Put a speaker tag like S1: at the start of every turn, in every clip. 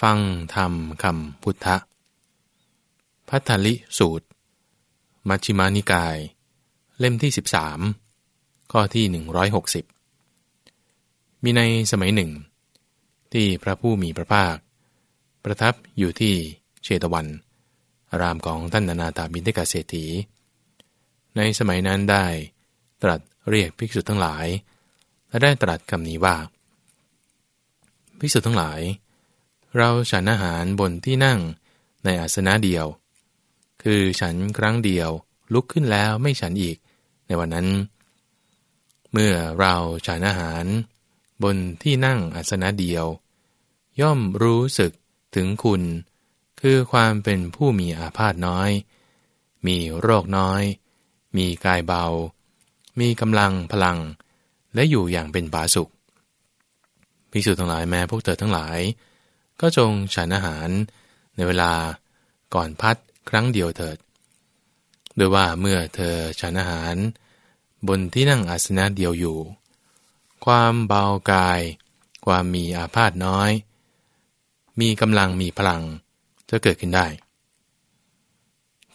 S1: ฟังธรรมคำพุทธะพัทธลิสูตร มัชฌิมานิกาย เล่มที่ 13 ข้อที่ 160 มีในสมัยหนึ่ง ที่พระผู้มีพระภาค ประทับอยู่ที่เชตวัน รามของท่านนานาตาบินเทกาเศรษฐี ในสมัยนั้นได้ตรัสเรียกภิกษุทั้งหลาย และได้ตรัสคำนี้ว่า ภิกษุทั้งหลาย เราฉันอาหารบนที่นั่งในอาสนะเดียว คือฉันครั้งเดียวลุกขึ้นแล้วไม่ฉันอีกในวันนั้น เมื่อเราฉันอาหาร บนที่นั่งอาสนะเดียว ย่อมรู้สึกถึงคุณ คือความเป็นผู้มีอาพาธน้อย มีโรคน้อย มีกายเบา มีกำลังพลัง และอยู่อย่างเป็นปาสุขภิกษุทั้งหลายแม้พวกเธอทั้งหลาย ก็จงฉันอาหารในเวลาก่อนพัดครั้งเดียวเถิดโดยว่าเมื่อเธอฉันอาหาร บนที่นั่งอาสนะเดียวอยู่ ความเบากาย ความมีอาพาธน้อย มีกำลังมีพลังจะเกิดขึ้นได้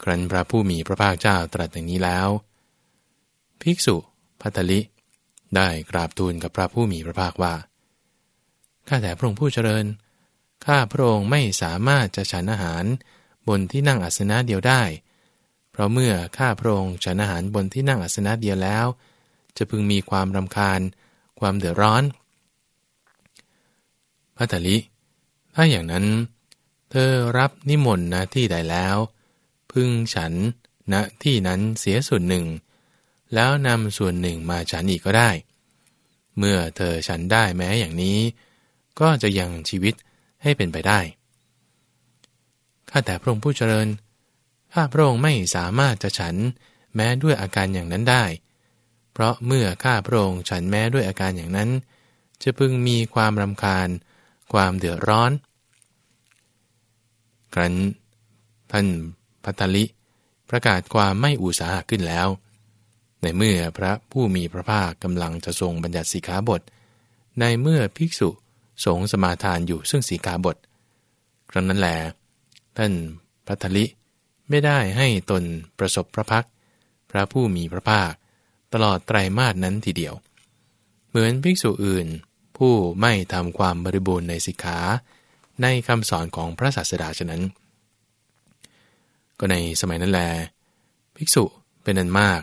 S1: ครั้นพระผู้มีพระภาคเจ้าตรัสอย่างนี้แล้ว ภิกษุพัทลิได้กราบทูลกับพระผู้มีพระภาคว่า ข้าแต่พระองค์ผู้เจริญ ข้าพระองค์ไม่สามารถจะฉันอาหารบนที่นั่งอาสนะเดียวได้ เพราะเมื่อข้าพระองค์ฉันอาหารบนที่นั่งอาสนะเดียวแล้ว จะพึงมีความรำคาญ ความเดือดร้อน พระตลิ ถ้าอย่างนั้น เธอรับนิมนต์ณที่ใดแล้ว พึงฉันณที่นั้นเสียส่วนหนึ่ง แล้วนำส่วนหนึ่งมาฉันอีกก็ได้ เมื่อเธอฉันได้แม้อย่างนี้ ก็จะยังชีวิต ให้เป็นไปได้ ข้าแต่พระองค์ผู้เจริญ ข้าพระองค์ไม่สามารถจะฉันแม้ด้วยอาการอย่างนั้นได้ เพราะเมื่อข้าพระองค์ฉันแม้ด้วยอาการอย่างนั้น จะพึงมีความรำคาญ ความเดือดร้อน ครั้นท่านพัทลิ ประกาศความไม่อุตสาหะขึ้นแล้ว ในเมื่อพระผู้มีพระภาคกำลังจะทรงบัญญัติสีขาบท ในเมื่อภิกษุ สงสมาทานอยู่ซึ่งสีขาบท ครั้งนั้นแหลท่านพัทลิไม่ได้ให้ตนประสบพระพัก พระผู้มีพระภาค ตลอดไตรมาสนั้นทีเดียว เหมือนภิกษุอื่น ผู้ไม่ทำความบริบูรณ์ในสิกขา ในคำสอนของพระศาสดาฉะนั้น ก็ในสมัยนั้นแล ภิกษุเป็นอันมาก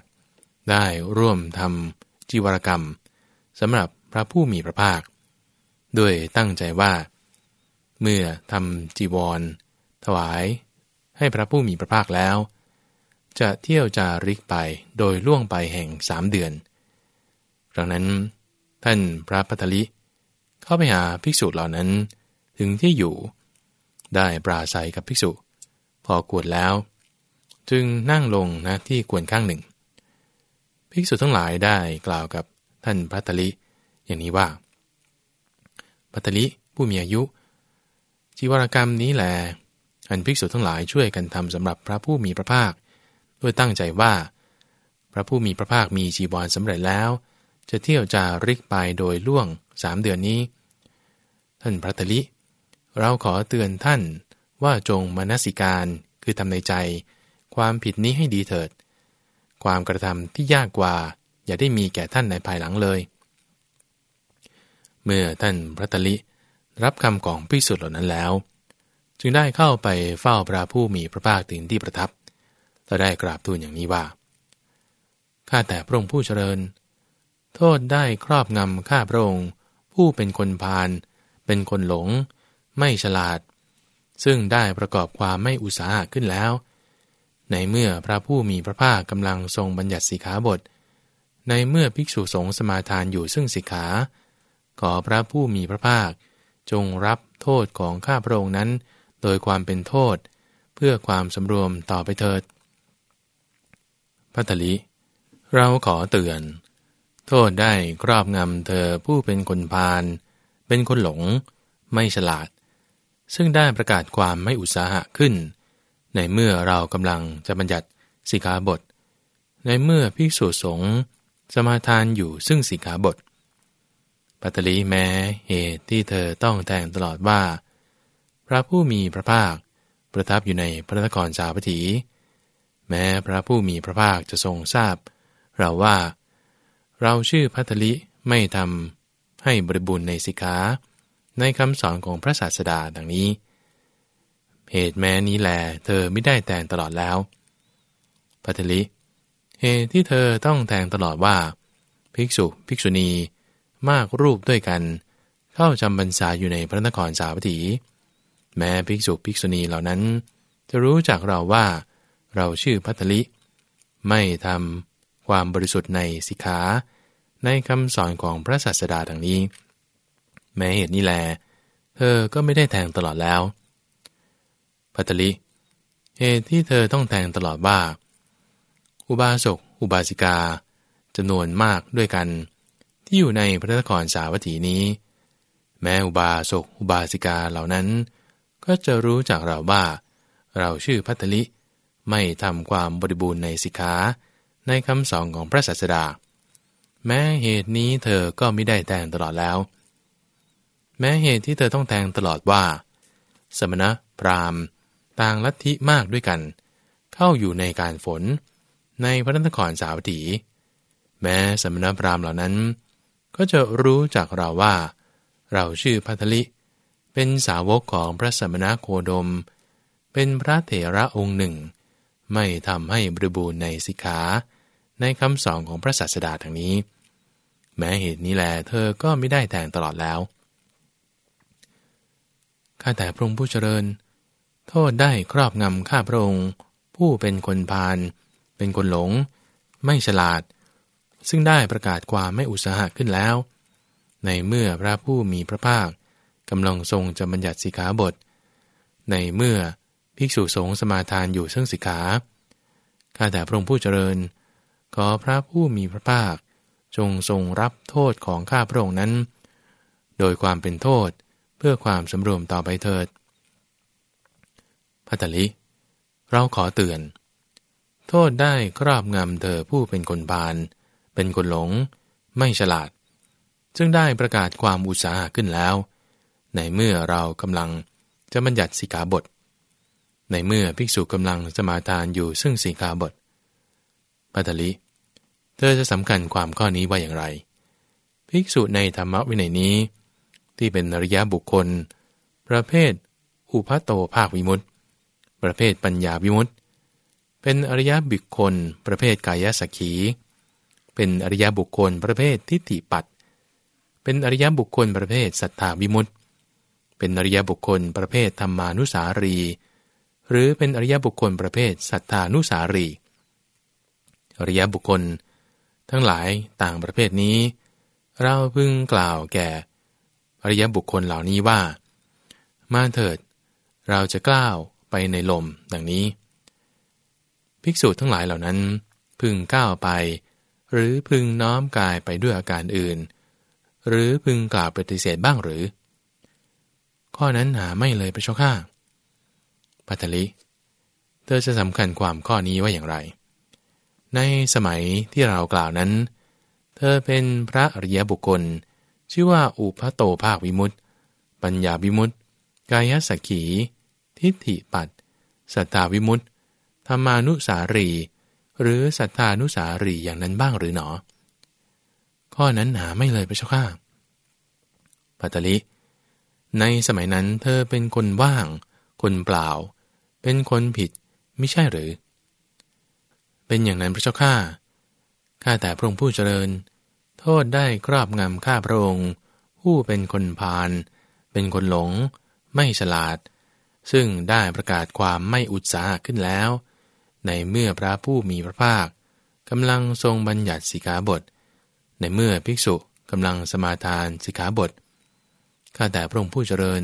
S1: ได้ร่วมทำจีวรกรรมสำหรับพระผู้มีพระภาค ด้วยตั้งใจว่า เมื่อทำจีวร ถวาย ให้พระผู้มีพระภาคแล้ว จะเที่ยวจาริกไปโดยล่วงไปแห่งสามเดือนดังนั้น ท่านพระพัทลิเข้าไปหาภิกษุเหล่านั้นถึงที่อยู่ ได้ปราศัยกับภิกษุ พอกวดแล้ว จึงนั่งลงนะที่กวนข้างหนึ่งภิกษุทั้งหลายได้กล่าวกับท่านพระตลิอย่างนี้ว่า พระตลิผู้มีอายุจีวรกรรมนี้แหละอันภิกษุทั้งหลายช่วยกันทำสำหรับพระผู้มีพระภาค ด้วยตั้งใจว่า พระผู้มีพระภาคมีจีวรสำเร็จแล้ว จะเที่ยวจาริกไปโดยล่วงสามเดือนนี้ ท่านพระตลิ เราขอเตือนท่านว่าจงมนสิการคือทำในใจ ความผิดนี้ให้ดีเถิด ความกระทำที่ยากกว่าอย่าได้มีแก่ท่านในภายหลังเลย เมื่อท่านพระตลิรับคำของพิสุทธิ์เหล่านั้นแล้ว จึงได้เข้าไปเฝ้าพระผู้มีพระภาคถึงที่ประทับและได้กราบทูลอย่างนี้ว่าข้าแต่พระองค์ผู้เจริญ โทษได้ครอบงำข้าพระองค์ผู้เป็นคนพาลเป็นคนหลง ไม่ฉลาด ซึ่งได้ประกอบความไม่อุตสาหะขึ้นแล้ว ในเมื่อพระผู้มีพระภาคกำลังทรงบัญญัติสิกขาบท ในเมื่อภิกษุสงฆ์สมาทานอยู่ซึ่งสิกขา ขอพระผู้มีพระภาค จงรับโทษของข้าพระองค์นั้น โดยความเป็นโทษ เพื่อความสำรวมต่อไปเถิดพัทลิเราขอเตือน โทษได้ครอบงำเธอผู้เป็นคนพาลเป็นคนหลง ไม่ฉลาด ซึ่งได้ประกาศความไม่อุตสาหะขึ้น ในเมื่อเรากำลังจะบัญญัติสิกขาบท ในเมื่อภิกษุสงฆ์สมาทานอยู่ซึ่งสิกขาบท ปัตตลีแม้เหตุที่เธอต้องแทงตลอดว่า พระผู้มีพระภาคประทับอยู่ในพระนครสาวัตถี แม้พระผู้มีพระภาคจะทรงทราบ เราว่า เราชื่อพัทลิไม่ทำให้บริบูรณ์ในสิกขาในคำสอนของพระศาสดาดังนี้ เหตุแม้นี้แลเธอไม่ได้แต่งตลอดแล้วพัทลิเหตุที่เธอต้องแทงตลอดว่า ภิกษุ ภิกษุณี มากรูปด้วยกัน เข้าจำบรรษาอยู่ในพระนครสาวัตถี แม้ภิกษุภิกษุณีเหล่านั้น จะรู้จักเราว่า เราชื่อพัทลิ ไม่ทำความบริสุทธิ์ในสิกขาในคำสอนของพระศาสดาดังนี้ แม้เหตุนี้แล เธอก็ไม่ได้แทงตลอดแล้วพัทลิเหตุที่เธอต้องแทงตลอดว่า อุบาสก อุบาสิกาจำนวนมากด้วยกัน ที่อยู่ในพระนครสาวัตถีนี้ แม้อุบาสกอุบาสิกาเหล่านั้น ก็จะรู้จากเราว่า เราชื่อพัทลิไม่ทำความบริบูรณ์ในสิกขาในคำสอนของพระศาสดา แม้เหตุนี้เธอก็ไม่ได้แทงตลอดแล้ว แม้เหตุที่เธอต้องแทงตลอดว่า สมณะพราหมณ์ต่างลัทธิมากด้วยกัน เข้าอยู่ในการฝน ในพระนครสาวัตถี แม้สมณพราหมณ์เหล่านั้น ก็จะรู้จักเราว่า เราชื่อพัทลิ เป็นสาวกของพระสมณโคดม เป็นพระเถระองค์หนึ่ง ไม่ทำให้บริบูรณ์ในสิกขา ในคำสอนของพระศาสดาทางนี้ แม้เหตุนี้แลเธอก็ไม่ได้แต่งตลอดแล้วข้าแต่พระองค์ผู้เจริญ โทษได้ครอบงำข้าพระองค์ ผู้เป็นคนพาลเป็นคนหลง ไม่ฉลาด ซึ่งได้ประกาศความไม่อุตสาหะขึ้นแล้ว ในเมื่อพระผู้มีพระภาคกำลังทรงจะบัญญัติสิกขาบท ในเมื่อภิกษุสงฆ์สมาทานอยู่ซึ่งสิกขาข้าแต่พระองค์ผู้เจริญ ขอพระผู้มีพระภาค จงทรงรับโทษของข้าพระองค์นั้น โดยความเป็นโทษเพื่อความสำรวมต่อไปเถิดพัตลิ เราขอเตือน โทษได้ครอบงำเธอผู้เป็นคนบาน เป็นคนหลง ไม่ฉลาด ซึ่งได้ประกาศความอุตสาหะขึ้นแล้ว ในเมื่อเรากำลังจะบัญญัติสิกขาบท ในเมื่อภิกษุกำลังสมาทานอยู่ซึ่งสิกขาบทปัตลิ เธอจะสำคัญความข้อนี้ว่าอย่างไร ภิกษุในธรรมวินัยนี้ ที่เป็นอริยบุคคล ประเภท อุพัโตภาควิมุตติ ประเภทปัญญาวิมุตติ เป็นอริยบุคคล ประเภทกายสักขี เป็นอริยบุคคลประเภททิฏฐิปัตเป็นอริยบุคคลประเภทสัทธาวิมุตต์เป็นอริยบุคคลประเภทธรรมานุสารี หรือเป็นอริยบุคคลประเภทสัทธานุสารี อริยบุคคล ทั้งหลายต่างประเภทนี้ เราพึงกล่าวแก่ อริยบุคคลเหล่านี้ว่า มาเถิด เราจะกล่าวไปในลมดังนี้ ภิกษุทั้งหลายเหล่านั้นพึงก้าวไป หรือพึงน้อมกายไปด้วยอาการอื่น หรือพึงกล่าวปฏิเสธบ้างหรือ ข้อนั้นหาไม่เลยพระเจ้าข้าปัตลิเธอจะสำคัญความข้อนี้ว่าอย่างไร ในสมัยที่เรากล่าวนั้น เธอเป็นพระอริยบุคคล ชื่อว่าอุพโตภาควิมุตติ ปัญญาวิมุตติ กายสักขี ทิฏฐิปัตสัตตาวิมุตติธรรมานุสารี หรือสัทธานุสารีอย่างนั้นบ้างหรือหนอ ข้อนั้นหาไม่เลยพระเจ้าข้าปัตตลิในสมัยนั้นเธอเป็นคนว่าง คนเปล่า เป็นคนผิดไม่ใช่หรือ เป็นอย่างนั้นพระเจ้าข้าข้าแต่พระองค์ผู้เจริญ โทษได้ครอบงำข้าพระองค์ผู้เป็นคนพาลเป็นคนหลง ไม่ฉลาด ซึ่งได้ประกาศความไม่อุตสาหขึ้นแล้ว ในเมื่อพระผู้มีพระภาคกำลังทรงบัญญัติสิกขาบท ในเมื่อภิกษุกำลังสมาทานสิกขาบท ข้าแต่พระองค์ผู้เจริญ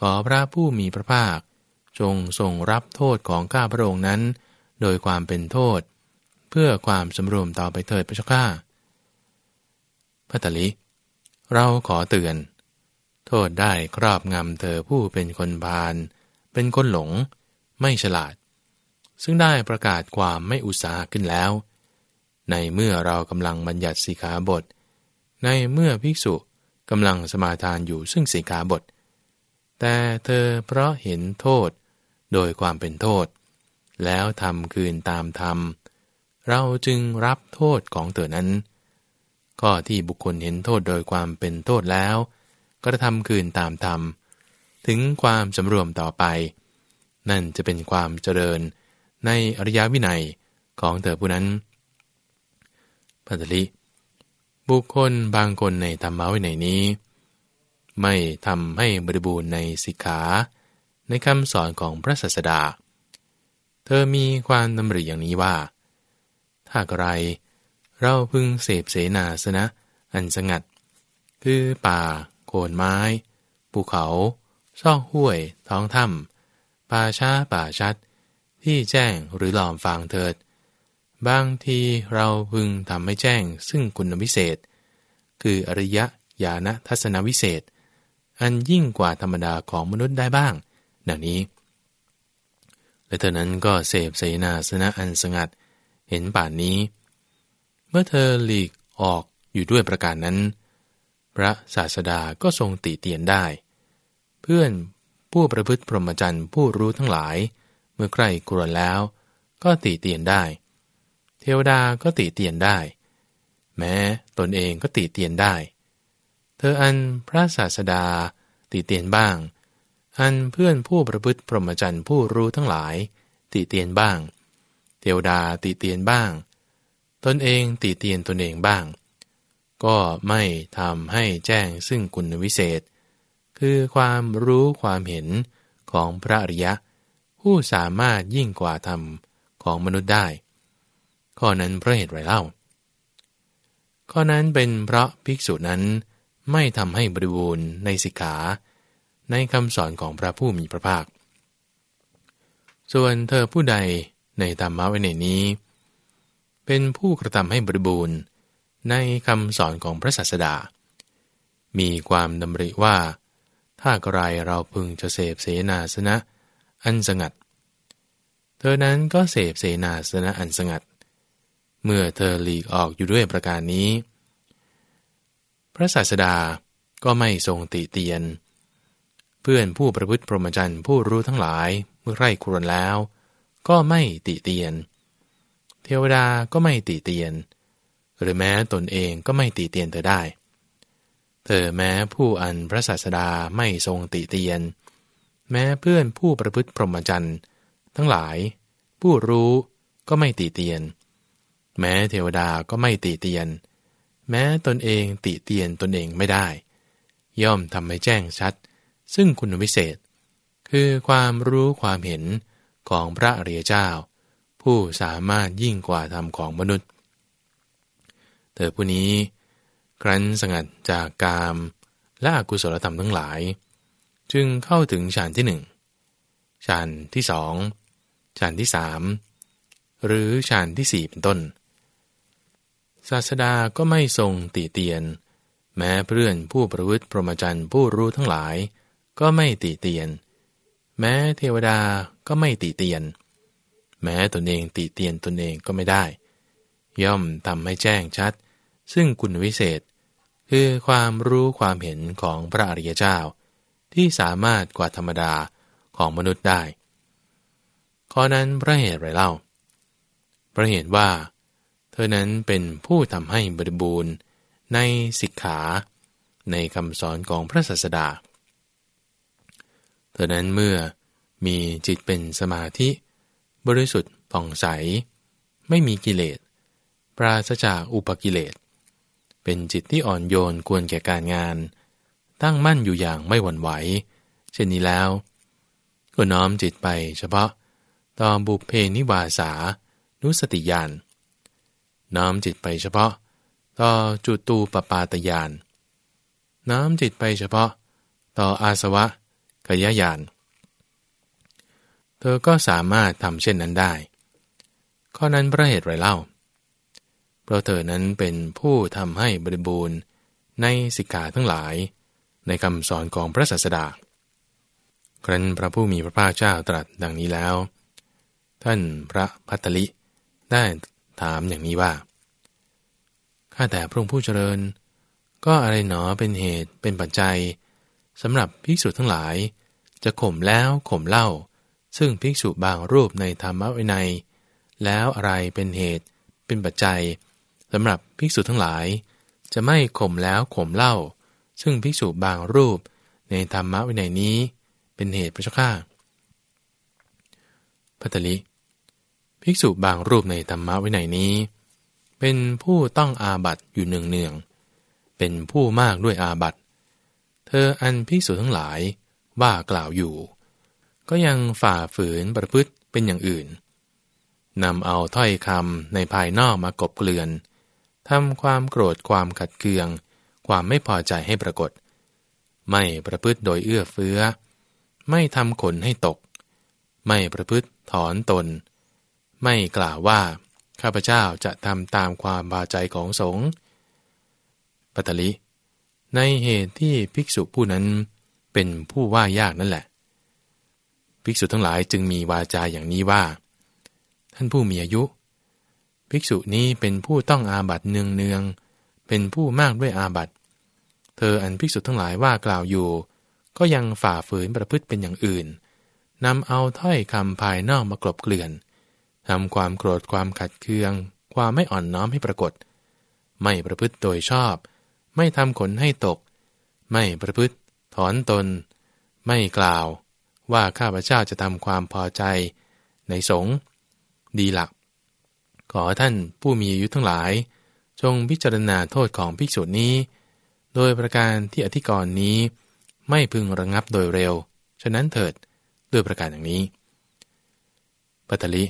S1: ขอพระผู้มีพระภาค จงทรงรับโทษของข้าพระองค์นั้น โดยความเป็นโทษ เพื่อความสำรวมต่อไปเถิดพระเจ้าข้าพระตลิเราขอเตือน โทษได้ครอบงำเธอผู้เป็นคนพาลเป็นคนหลง ไม่ฉลาด ซึ่งได้ประกาศความไม่อุตสาหขึ้นแล้ว ในเมื่อเรากำลังบัญญัติสีขาบท ในเมื่อภิกษุกำลังสมาทานอยู่ซึ่งสีขาบท แต่เธอเพราะเห็นโทษโดยความเป็นโทษ แล้วทำคืนตามธรรม เราจึงรับโทษของเธอนั้น ก็ที่บุคคลเห็นโทษโดยความเป็นโทษแล้ว ก็จะทำคืนตามธรรม ถึงความสำรวมต่อไป นั่นจะเป็นความเจริญ ในอริยวินัยของเธอผู้นั้นพัตลิบุคคลบางคนในธรรมะวินัยนี้ ไม่ทำให้บริบูรณ์ในสิกขาในคำสอนของพระศาสดา เธอมีความดำริอย่างนี้ว่า ถ้าไรเราพึงเสพเสนาสนะอันสงัด คือป่า โคนไม้ ภูเขา ซอกห้วย ท้องถ้ำป่าช้าป่าชัด ที่แจ้งหรือหลอมฟางเถิด บางทีเราพึงทำให้แจ้งซึ่งคุณวิเศษ คืออริยะญาณทัศนวิเศษ อันยิ่งกว่าธรรมดาของมนุษย์ได้บ้าง ดังนี้ และเธอนั้นก็เสพเสนาสนะอันสงัด เห็นป่านนี้ เมื่อเธอหลีกออกอยู่ด้วยประการนั้น พระศาสดาก็ทรงติเตียนได้ เพื่อนผู้ประพฤติพรหมจรรย์ผู้รู้ทั้งหลาย มื่อใกล้กรวนแล้ว ก็ติเตียนได้ เทวดาก็ติเตียนได้ แม้ตนเองก็ติเตียนได้ เธออันพระศาสดาติเตียนบ้าง อันเพื่อนผู้ประพฤติพรหมจรรย์ผู้รู้ทั้งหลายติเตียนบ้าง เทวดาติเตียนบ้าง ตนเองติเตียนตนเองบ้าง ก็ไม่ทำให้แจ้งซึ่งคุณวิเศษ คือความรู้ความเห็นของพระอริยะ ผู้สามารถยิ่งกว่าธรรมของมนุษย์ได้ ข้อนั้นเพราะเหตุไรเล่า ข้อนั้นเป็นเพราะภิกษุนั้นไม่ทำให้บริบูรณ์ในสิกขา ในคำสอนของพระผู้มีพระภาค ส่วนเธอผู้ใดในธรรมะไว้ในนี้ เป็นผู้กระทำให้บริบูรณ์ในคำสอนของพระศาสดา มีความดำริว่า ถ้าใครเราพึงจะเสพเสนาสนะ อันสงัด เธอนั้นก็เสพเสนาสนะอันสงัด เมื่อเธอหลีกออกอยู่ด้วยประการนี้ พระศาสดาก็ไม่ทรงติเตียน เพื่อนผู้ประพฤติพรหมจรรย์ผู้รู้ทั้งหลายเมื่อไร่ครวนแล้ว ก็ไม่ติเตียน เทวดาก็ไม่ติเตียน หรือแม้ตนเองก็ไม่ติเตียนเธอได้ เธอแม้ผู้อันพระศาสดาไม่ทรงติเตียน แม้เพื่อนผู้ประพฤติพรหมจรรย์ ทั้งหลาย ผู้รู้ก็ไม่ติเตียน แม้เทวดาก็ไม่ติเตียน แม้ตนเองติเตียนตนเองไม่ได้ ย่อมทำให้แจ้งชัด ซึ่งคุณวิเศษ คือความรู้ความเห็นของพระอริยเจ้า ผู้สามารถยิ่งกว่าธรรมของมนุษย์ เธอผู้นี้ครั้นสงัดจากกามและอกุศลธรรมทั้งหลาย จึงเข้าถึงฌานที่หนึ่งฌานที่สองฌานที่สามหรือฌานที่สี่เป็นต้น ศาสดาก็ไม่ทรงติเตียน แม้เพื่อนผู้ประพฤติพรหมจรรย์ผู้รู้ทั้งหลาย ก็ไม่ติเตียน แม้เทวดาก็ไม่ติเตียน แม้ตนเองติเตียนตนเองก็ไม่ได้ ย่อมทำให้แจ้งชัด ซึ่งคุณวิเศษ คือความรู้ความเห็นของพระอริยเจ้า ที่สามารถกว่าธรรมดาของมนุษย์ได้ ข้อนั้นพระเหตุไรเล่า พระเหตุว่า เธอนั้นเป็นผู้ทำให้บริบูรณ์ในสิกขา ในคำสอนของพระศาสดา เธอนั้นเมื่อมีจิตเป็นสมาธิ บริสุทธิ์ผ่องใส ไม่มีกิเลส ปราศจากอุปกิเลส เป็นจิตที่อ่อนโยนควรแก่การงาน ตั้งมั่นอยู่อย่างไม่หวั่นไหว เช่นนี้แล้ว ก็น้อมจิตไปเฉพาะต่อบุพเพนิวาสา นุสติญาณน้อมจิตไปเฉพาะ ต่อจุตูปปาตญาณน้อมจิตไปเฉพาะ ต่ออาสวะกยญาณเธอก็สามารถทำเช่นนั้นได้ ข้อนั้นเพราะเหตุไรเล่า เพราะเธอนั้นเป็นผู้ทำให้บริบูรณ์ในสิกขาทั้งหลาย ในคำสอนของพระศาสดา ครั้นพระผู้มีพระภาคเจ้าตรัสดังนี้แล้ว ท่านพระพัตลิได้ถามอย่างนี้ว่าข้าแต่พระองค์ผู้เจริญ ก็อะไรหนอเป็นเหตุเป็นปัจจัยสำหรับภิกษุทั้งหลาย จะข่มแล้วข่มเล่า ซึ่งภิกษุบางรูปในธรรมวินัย แล้วอะไรเป็นเหตุเป็นปัจจัยสำหรับภิกษุทั้งหลาย จะไม่ข่มแล้วข่มเล่า ซึ่งภิกษุบางรูปในธรรมะวินัยนี้ เป็นเหตุพระเจ้าข้าพัตลิภิกษุบางรูปในธรรมะวินัยนี้ เป็นผู้ต้องอาบัตอยู่เนืองๆเป็นผู้มากด้วยอาบัตเธออันภิกษุทั้งหลายว่ากล่าวอยู่ ก็ยังฝ่าฝืนประพฤติเป็นอย่างอื่นนำเอาถ้อยคำในภายนอกมากบเกลื่อนทำความโกรธความขัดเคือง ความไม่พอใจให้ปรากฏ ไม่ประพฤติโดยเอื้อเฟื้อ ไม่ทำขนให้ตก ไม่ประพฤติถอนตน ไม่กล่าวว่าข้าพเจ้าจะทำตามความบาใจของสงฆ์ปัตลิในเหตุที่ภิกษุผู้นั้นเป็นผู้ว่ายากนั่นแหละ ภิกษุทั้งหลายจึงมีวาจาอย่างนี้ว่า ท่านผู้มีอายุ ภิกษุนี้เป็นผู้ต้องอาบัตเนืองเนืองเป็นผู้มากด้วยอาบัต เธออันภิกษุทั้งหลายว่ากล่าวอยู่ ก็ยังฝ่าฝืนประพฤติเป็นอย่างอื่นนำเอาถ้อยคำภายนอกมากลบเกลื่อนทำความโกรธความขัดเคือง ความไม่อ่อนน้อมให้ปรากฏ ไม่ประพฤติโดยชอบ ไม่ทำขนให้ตก ไม่ประพฤติ ถอนตน ไม่กล่าว ว่าข้าพเจ้าจะทำความพอใจ ในสงดีหลัก ขอท่านผู้มีอายุทั้งหลาย จงพิจารณาโทษของภิกษุนี้ โดยประการที่อธิกรณ์นี้ไม่พึงระงับโดยเร็ว ฉะนั้นเถิดด้วยประการอย่างนี้ ปัตลิ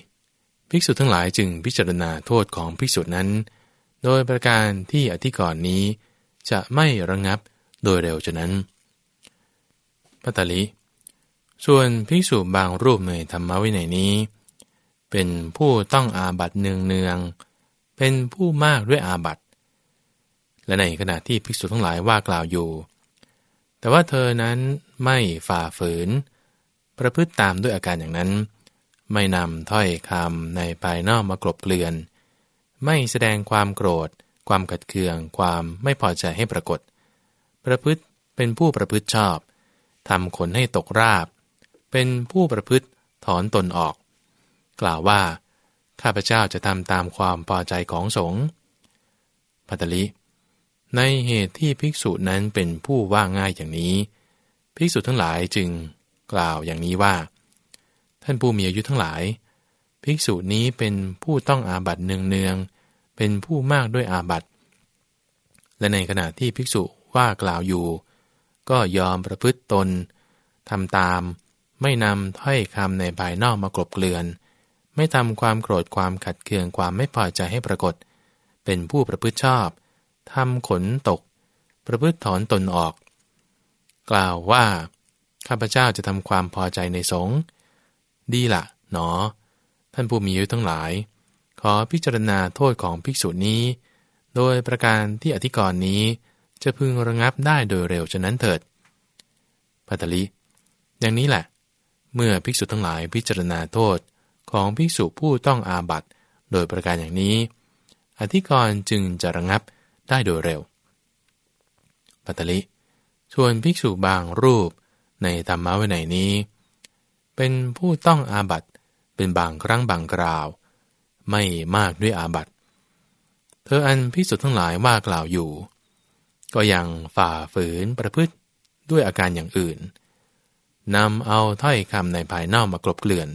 S1: ภิกษุทั้งหลายจึงพิจารณาโทษของภิกษุนั้น โดยประการที่อธิกรณ์นี้จะไม่ระงงับโดยเร็วฉะนั้นปัตตลิส่วนภิกษุบางรูปในธรรมวินัยนี้ เป็นผู้ต้องอาบัตเนืองเนือง เป็นผู้มากด้วยอาบัต และในขณะที่ภิกษุทั้งหลายว่ากล่าวอยู่ แต่ว่าเธอนั้นไม่ฝ่าฝืน ประพฤติตามด้วยอาการอย่างนั้น ไม่นำถ้อยคำในภายนอกมากลบเกลื่อน ไม่แสดงความโกรธ ความขัดเคือง ความไม่พอใจให้ปรากฏ ประพฤติเป็นผู้ประพฤติชอบทำขนให้ตกราบ เป็นผู้ประพฤติถอนตนออก กล่าวว่า ข้าพเจ้าจะทำตามความพอใจของสงฆ์พัตลิ ในเหตุที่ภิกษุนั้นเป็นผู้ว่าง่ายอย่างนี้ ภิกษุทั้งหลายจึงกล่าวอย่างนี้ว่า ท่านผู้มีอายุทั้งหลาย ภิกษุนี้เป็นผู้ต้องอาบัตเนืองเนืองเป็นผู้มากด้วยอาบัตและในขณะที่ภิกษุว่ากล่าวอยู่ ก็ยอมประพฤติตนทำตาม ไม่นำถ้อยคำในภายนอกมากลบเกลื่อน ไม่ทำความโกรธความขัดเคืองความไม่พอใจให้ปรากฏ เป็นผู้ประพฤติชอบ ทำขนตก ประพฤติถอนตนออก กล่าวว่า ข้าพเจ้าจะทำความพอใจในสงฆ์ดีละหนอ ท่านผู้มีอายุทั้งหลาย ขอพิจารณาโทษของภิกษุนี้ โดยประการที่อธิกรณ์นี้จะพึงระงับได้โดยเร็วฉะนั้นเถิดพัตลิอย่างนี้แหละ เมื่อภิกษุทั้งหลายพิจารณาโทษของภิกษุผู้ต้องอาบัตโดยประการอย่างนี้ อธิกรณ์จึงจะระงับ ได้โดยเร็ว ปัตตลิ ส่วนภิกษุบางรูปในธรรมะวินัยนี้ เป็นผู้ต้องอาบัตเป็นบางครั้งบางคราว ไม่มากด้วยอาบัตเธออันพิสุทั้งหลายว่ากล่าวอยู่ ก็ยังฝ่าฝืนประพฤติด้วยอาการอย่างอื่นนำเอาถ้อยคำในภายนอกมากลบเกลื่อน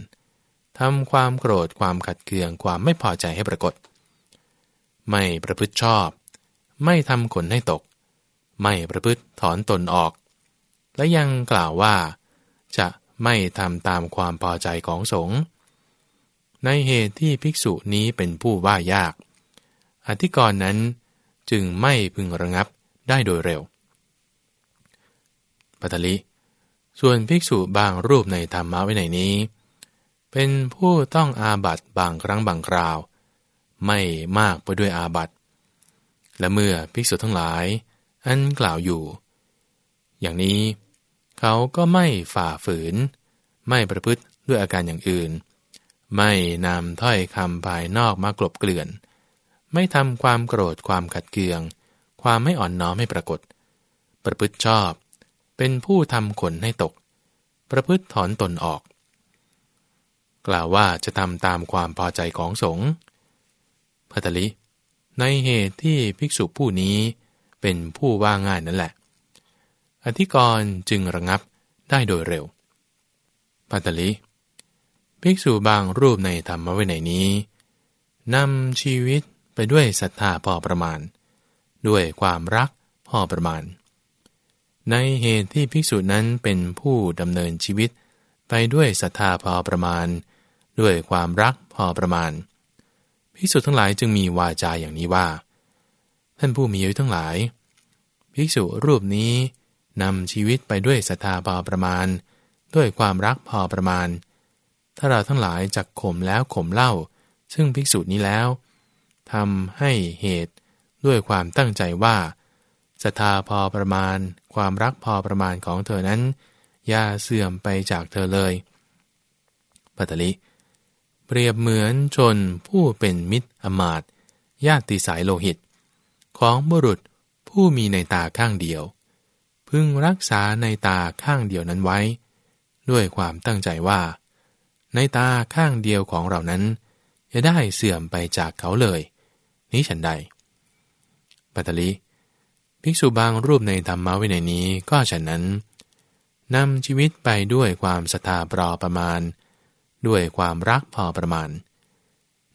S1: ทำความโกรธความขัดเคืองความไม่พอใจให้ปรากฏ ไม่ประพฤติชอบ ไม่ทำขนให้ตก ไม่ประพฤติถอนตนออก และยังกล่าวว่า จะไม่ทำตามความพอใจของสงฆ์ในเหตุที่ภิกษุนี้เป็นผู้ว่ายาก อธิกรณ์นั้นจึงไม่พึงระงับได้โดยเร็ว ปัตลิ ส่วนภิกษุบางรูปในธรรมะไว้ในนี้ เป็นผู้ต้องอาบัตบางครั้งบางคราว ไม่มากไปด้วยอาบัต และเมื่อภิกษุทั้งหลาย อันกล่าวอยู่ อย่างนี้ เขาก็ไม่ฝ่าฝืน ไม่ประพฤติด้วยอาการอย่างอื่น ไม่นำถ้อยคำภายนอกมากลบเกลื่อน ไม่ทำความโกรธความขัดเคือง ความไม่อ่อนน้อมให้ปรากฏ ประพฤติชอบ เป็นผู้ทำขนให้ตก ประพฤติถอนตนออก กล่าวว่าจะทำตามความพอใจของสงฆ์พัทลิ ในเหตุที่ภิกษุผู้นี้เป็นผู้ว่าง่ายนั่นแหละ อธิกรจึงระงับได้โดยเร็วปัตลิภิกษุบางรูปในธรรมวินัยนี้นำชีวิตไปด้วยศรัทธาพอประมาณ ด้วยความรักพอประมาณ ในเหตุที่ภิกษุนั้นเป็นผู้ดำเนินชีวิตไปด้วยศรัทธาพอประมาณ ด้วยความรักพอประมาณ ภิกษุทั้งหลายจึงมีวาจาอย่างนี้ว่า ท่านผู้มีอายุทั้งหลาย ภิกษุรูปนี้นำชีวิตไปด้วยศรัทธาพอประมาณ ด้วยความรักพอประมาณ ถ้าเราทั้งหลายจักข่มแล้วข่มเล่า ซึ่งภิกษุนี้แล้วทำให้เหตุด้วยความตั้งใจว่าศรัทธาพอประมาณ ความรักพอประมาณของเธอนั้น อย่าเสื่อมไปจากเธอเลยปัตตลิ เปรียบเหมือนชนผู้เป็นมิตรอมาตญาติสายโลหิต ของบุรุษผู้มีในตาข้างเดียว พึงรักษาในตาข้างเดียวนั้นไว้ ด้วยความตั้งใจว่า ในตาข้างเดียวของเรานั้น จะได้เสื่อมไปจากเขาเลย นี้ฉันใดปัตลิภิกษุบางรูปในธรรมวินัยนี้ก็ฉันนั้นนำชีวิตไปด้วยความศรัทธาปรอประมาณ ด้วยความรักพอประมาณ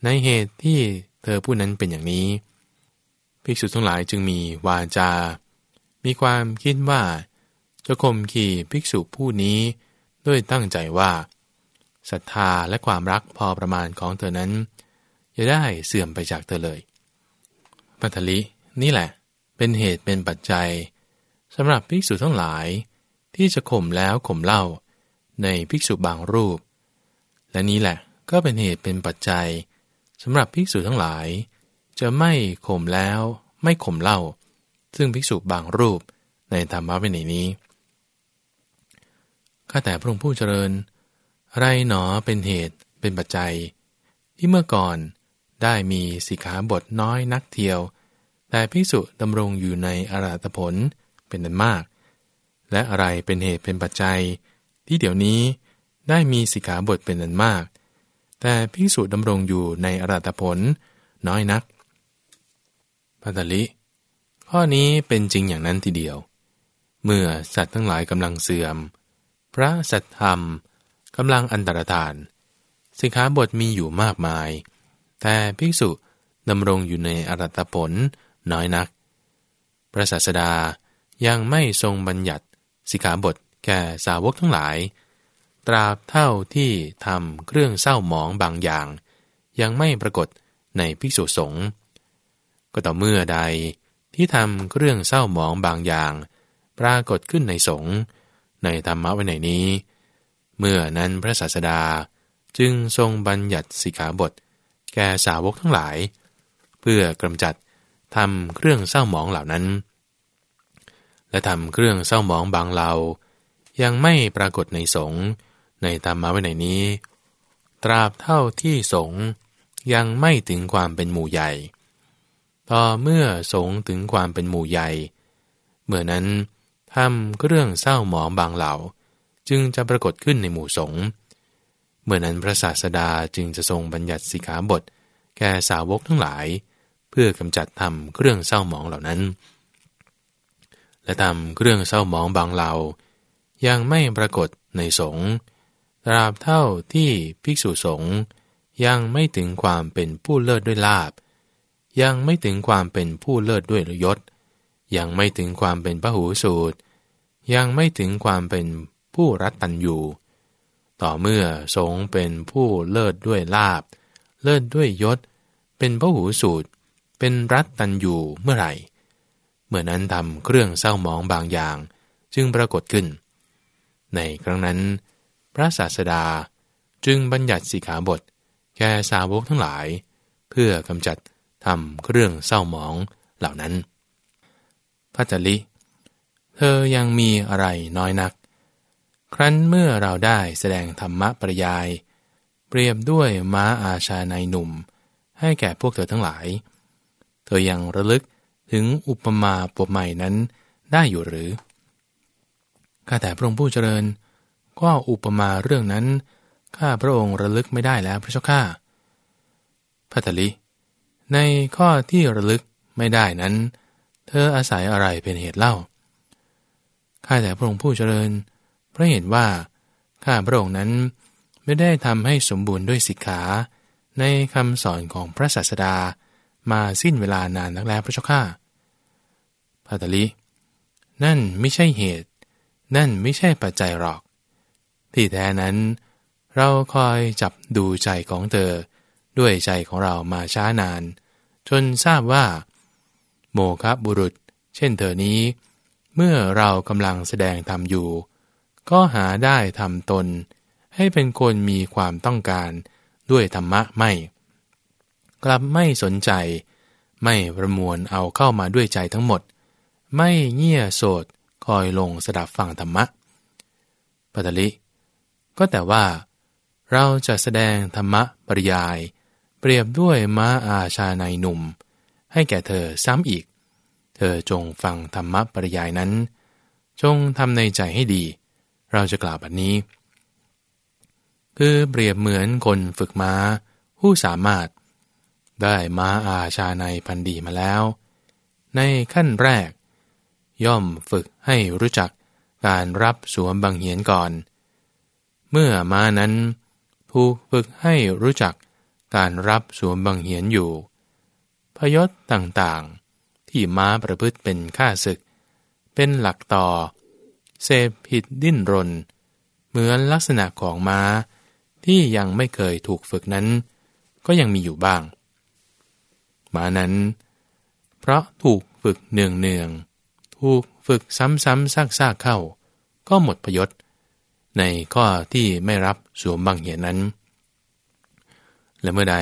S1: ในเหตุที่เธอผู้นั้นเป็นอย่างนี้ ภิกษุทั้งหลายจึงมีวาจา มีความคิดว่าจะข่มขี่ภิกษุผู้นี้ด้วยตั้งใจว่าศรัทธาและความรักพอประมาณของเธอนั้นจะได้เสื่อมไปจากเธอเลยปัทลินี่แหละ เป็นเหตุเป็นปัจจัยสำหรับภิกษุทั้งหลาย ที่จะข่มแล้วข่มเล่าในภิกษุบางรูป และนี้แหละก็เป็นเหตุเป็นปัจจัยสำหรับภิกษุทั้งหลาย จะไม่ข่มแล้วไม่ข่มเล่า ซึ่งภิกษุบางรูปในธรรมะวินัยนี้ข้าแต่พระองค์ผู้เจริญอะไรหนอเป็นเหตุเป็นปัจจัย ที่เมื่อก่อนได้มีสิกขาบทน้อยนักเทียว แต่ภิกษุดำรงอยู่ในอาราธผลเป็นนันมาก และอะไรเป็นเหตุเป็นปัจจัย ที่เดี๋ยวนี้ ได้มีสิกขาบทเป็นอันมาก แต่พิสูจน์ดำรงอยู่ในอรัตผลน้อยนักปัตลิ ข้อนี้เป็นจริงอย่างนั้นทีเดียว เมื่อสัตว์ทั้งหลายกำลังเสื่อม พระสัตธรรมกำลังอันตรธาน สิกขาบทมีอยู่มากมาย แต่ภิกษุดำรงอยู่ในอรัตผลน้อยนัก พระศาสดายังไม่ทรงบัญญัติสิกขาบทแก่สาวกทั้งหลาย ตราบเท่าที่ทำเครื่องเศร้าหมองบางอย่าง ยังไม่ปรากฏในภิกษุสงฆ์ก็ต่อเมื่อใดที่ทำเครื่องเศร้าหมองบางอย่าง ปรากฏขึ้นในสงฆ์ในธรรมะวินัยนี้ เมื่อนั้นพระศาสดาจึงทรงบัญญัติสิกขาบท แก่สาวกทั้งหลาย เพื่อกำจัดทำเครื่องเศร้าหมองเหล่านั้น และทำเครื่องเศร้าหมองบางเหล่ายังไม่ปรากฏในสงฆ์ ในธรรมะไว้ในนี้ ตราบเท่าที่สงยังไม่ถึงความเป็นหมู่ใหญ่ ต่อเมื่อสงถึงความเป็นหมู่ใหญ่ เมื่อนั้นทำเรื่องเศร้าหมองบางเหล่า จึงจะปรากฏขึ้นในหมู่สงเมื่อนั้นพระศาสดาจึงจะทรงบัญญัติสิกขาบท แก่สาวกทั้งหลาย เพื่อกำจัดทำเครื่องเศร้าหมองเหล่านั้น และทำเครื่องเศร้าหมองบางเหล่า ยังไม่ปรากฏในสงฆ์ ตราบเท่าที่ภิกษุสงฆ์ยังไม่ถึงความเป็นผู้เลิศด้วยลาบ ยังไม่ถึงความเป็นผู้เลิศด้วยยศ ยังไม่ถึงความเป็นพระหูสูตร ยังไม่ถึงความเป็นผู้รัตตัญยูต่อเมื่อสงเป็นผู้เลิศด้วยลาบ เลิศด้วยยศ เป็นพระหูสูตร เป็นรัตตัญยูเมื่อไหร่เมื่อนั้นทำเครื่องเศร้าหมองบางอย่างจึงปรากฏขึ้น ในครั้งนั้น พระศาสดาจึงบัญญัติสิกขาบท แก่สาวกทั้งหลาย เพื่อกำจัดทำเครื่องเศร้าหมองเหล่านั้นพัทลิ เธอยังมีอะไรน้อยนัก ครั้นเมื่อเราได้แสดงธรรมะปริยาย เปรียบด้วยม้าอาชาในหนุ่ม ให้แก่พวกเธอทั้งหลาย เธอยังระลึกถึงอุปมาปวบใหม่นั้นได้อยู่หรือ ข้าแต่พระองค์ผู้เจริญ ก็อุปมาเรื่องนั้น ข้าพระองค์ระลึกไม่ได้แล้วพระเจ้าข้าพัทลิ ในข้อที่ระลึกไม่ได้นั้น เธออาศัยอะไรเป็นเหตุเล่า ข้าแต่พระองค์ผู้เจริญเพราะเห็นว่า ข้าพระองค์นั้นไม่ได้ทำให้สมบูรณ์ด้วยสิกขาในคำสอนของพระศาสดามาสิ้นเวลานานนักแล้วพระเจ้าข้าพัตลิ นั่นไม่ใช่เหตุ นั่นไม่ใช่ปัจจัยหรอก ที่แท้นั้น เราคอยจับดูใจของเธอ ด้วยใจของเรามาช้านาน จนทราบว่า โมคบุรุษ เช่นเธอนี้ เมื่อเรากำลังแสดงธรรมอยู่ ก็หาได้ทำตน ให้เป็นคนมีความต้องการด้วยธรรมะไม่ กลับไม่สนใจ ไม่ประมวลเอาเข้ามาด้วยใจทั้งหมด ไม่เงี่ยโสดคอยลงสดับฟังธรรมะปัตลิ ก็แต่ว่า เราจะแสดงธรรมะปริยาย เปรียบด้วยม้าอาชาในหนุ่ม ให้แก่เธอซ้ำอีก เธอจงฟังธรรมะปริยายนั้น จงทำในใจให้ดี เราจะกล่าวแบบนี้ คือเปรียบเหมือนคนฝึกม้า ผู้สามารถ ได้ม้าอาชาในพันดีมาแล้ว ในขั้นแรก ย่อมฝึกให้รู้จักการรับสวมบังเหียนก่อน เมื่อมานั้นถูกฝึกให้รู้จักการรับสวมบังเหียนอยู่ พยศต่างๆ ที่ม้าประพฤติเป็นข้าศึก เป็นหลักต่อ เสพผิดดิ้นรน เหมือนลักษณะของม้าที่ยังไม่เคยถูกฝึกนั้น ก็ยังมีอยู่บ้าง ม้านั้น เพราะถูกฝึกเนืองเนืองถูกฝึกซ้ำๆซากๆเข้า ก็หมดประโยชน์ ในข้อที่ไม่รับสวมบังเหียนนั้น และเมื่อใด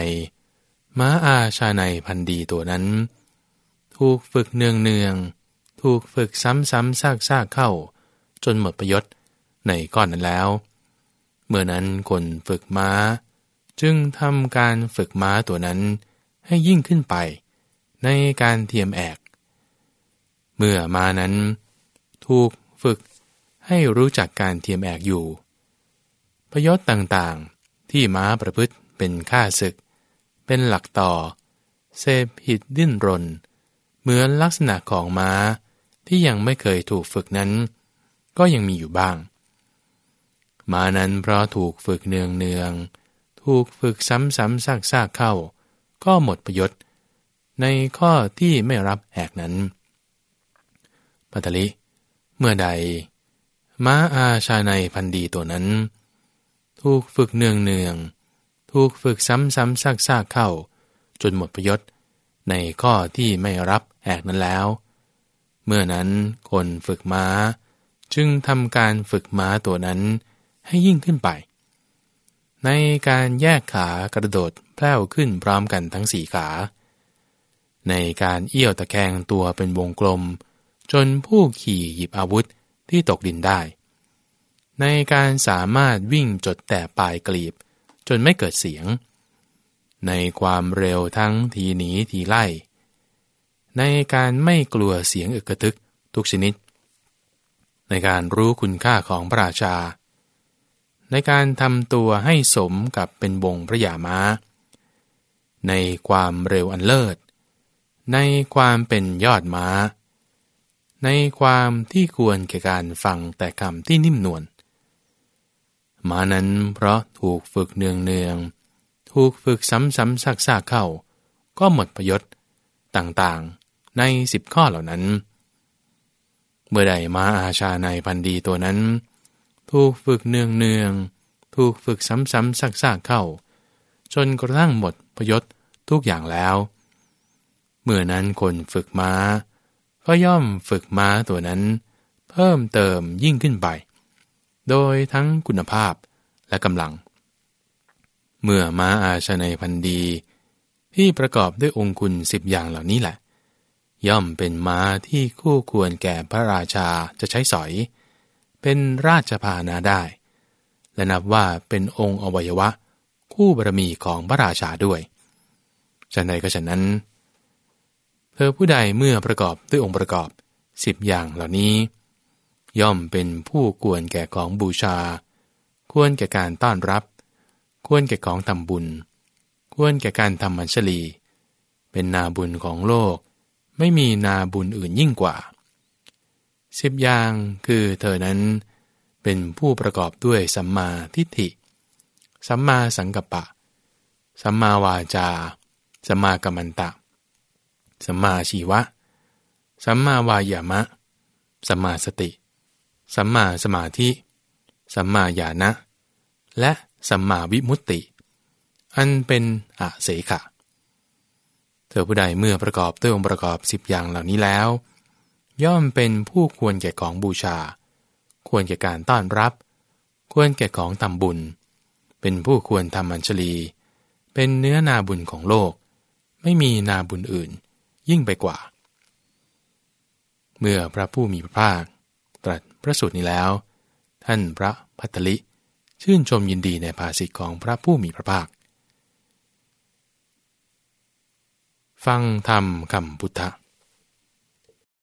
S1: ม้าอาชาในพันดีตัวนั้น ถูกฝึกเนืองเนืองถูกฝึกซ้ำๆซากๆเข้า จนหมดประโยชน์ในก้อนนั้นแล้ว เมื่อนั้นคนฝึกม้า จึงทำการฝึกม้าตัวนั้นให้ยิ่งขึ้นไป ในการเทียมแอก เมื่อมานั้น ถูกฝึก ให้รู้จักการเทียมแอกอยู่ พยศต่างๆ ที่ม้าประพฤติเป็นข้าศึก เป็นหลักต่อ เซพหิดดิ้นรน เหมือนลักษณะของม้าที่ยังไม่เคยถูกฝึกนั้น ก็ยังมีอยู่บ้างมานั้นเพราะถูกฝึกเนืองเนืองถูกฝึกซ้ำๆซากๆเข้า ก็หมดประโยชน์ในข้อที่ไม่รับแอกนั้นปัตลิ เมื่อใด ม้าอาชาในพันดีตัวนั้น ถูกฝึกเนืองเนืองถูกฝึกซ้ำซ้ำซากซากเข้า จนหมดประยศในข้อที่ไม่รับแอกนั้นแล้ว เมื่อนั้นคนฝึกม้า จึงทำการฝึกม้าตัวนั้นให้ยิ่งขึ้นไป ในการแยกขากระโดดแพร่วขึ้นพร้อมกันทั้งสี่ขา ในการเอี้ยวตะแคงตัวเป็นวงกลม จนผู้ขี่หยิบอาวุธ ที่ตกดินได้ ในการสามารถวิ่งจดแต่ปลายกลีบ จนไม่เกิดเสียง ในความเร็วทั้งทีหนีทีไล่ ในการไม่กลัวเสียงอึกระทึกทุกชนิด ในการรู้คุณค่าของพระราชา ในการทำตัวให้สมกับเป็นวงพระยามา้า ในความเร็วอันเลิศ ในความเป็นยอดม้า ในความที่ควรแก่การฟังแต่คำที่นิ่มนวลมานั้นเพราะถูกฝึกเนืองเนืองถูกฝึกซ้ำซ้ำซากซากเข้า ก็หมดประยชน์ต่างๆในสิบข้อเหล่านั้น เมื่อใดมาอาชาในพันดีตัวนั้น ถูกฝึกเนืองเนืองถูกฝึกซ้ำซ้ำซากซากเข้า จนกระทั่งหมดประยชน์ทุกอย่างแล้ว เมื่อนั้นคนฝึกม้า ก็ย่อมฝึกม้าตัวนั้น เพิ่มเติมยิ่งขึ้นไป โดยทั้งคุณภาพและกำลัง เมื่อม้าอาชนัยพันดี ที่ประกอบด้วยองคุณสิบอย่างเหล่านี้แหละ ย่อมเป็นม้าที่คู่ควรแก่พระราชาจะใช้สอย เป็นราชพานาได้ และนับว่าเป็นองค์อวัยวะ คู่บารมีของพระราชาด้วยฉันใดก็ฉะนั้นเธอผู้ใดเมื่อประกอบด้วยองค์ประกอบสิบอย่างเหล่านี้ ย่อมเป็นผู้ควรแก่ของบูชา ควรแก่การต้อนรับ ควรแก่ของทำบุญ ควรแก่การทำมัญชลี เป็นนาบุญของโลก ไม่มีนาบุญอื่นยิ่งกว่าสิบอย่างคือเธอนั้นเป็นผู้ประกอบด้วยสัมมาทิฏฐิ สัมมาสังกัปปะ สัมมาวาจา สัมมากัมมันตะ สัมมาชีวะ สัมมาวายามะ สัมมาสติ สัมมาสมาธิ สัมมาญาณะและสัมมาวิมุตติ อันเป็นอาเสขะ เธอผู้ใดเมื่อประกอบด้วยองค์ประกอบสิบอย่างเหล่านี้แล้ว ย่อมเป็นผู้ควรแก่ของบูชา ควรแก่การต้อนรับ ควรแก่ของทำบุญ เป็นผู้ควรทำมัญชลี เป็นเนื้อนาบุญของโลก ไม่มีนาบุญอื่น ยิ่งไปกว่า เมื่อพระผู้มีพระภาค ตรัสพระสูตรนี้แล้ว ท่านพระพัทลิชื่นชมยินดีในภาษิตของพระผู้มีพระภาค ฟังธรรมคำพุทธ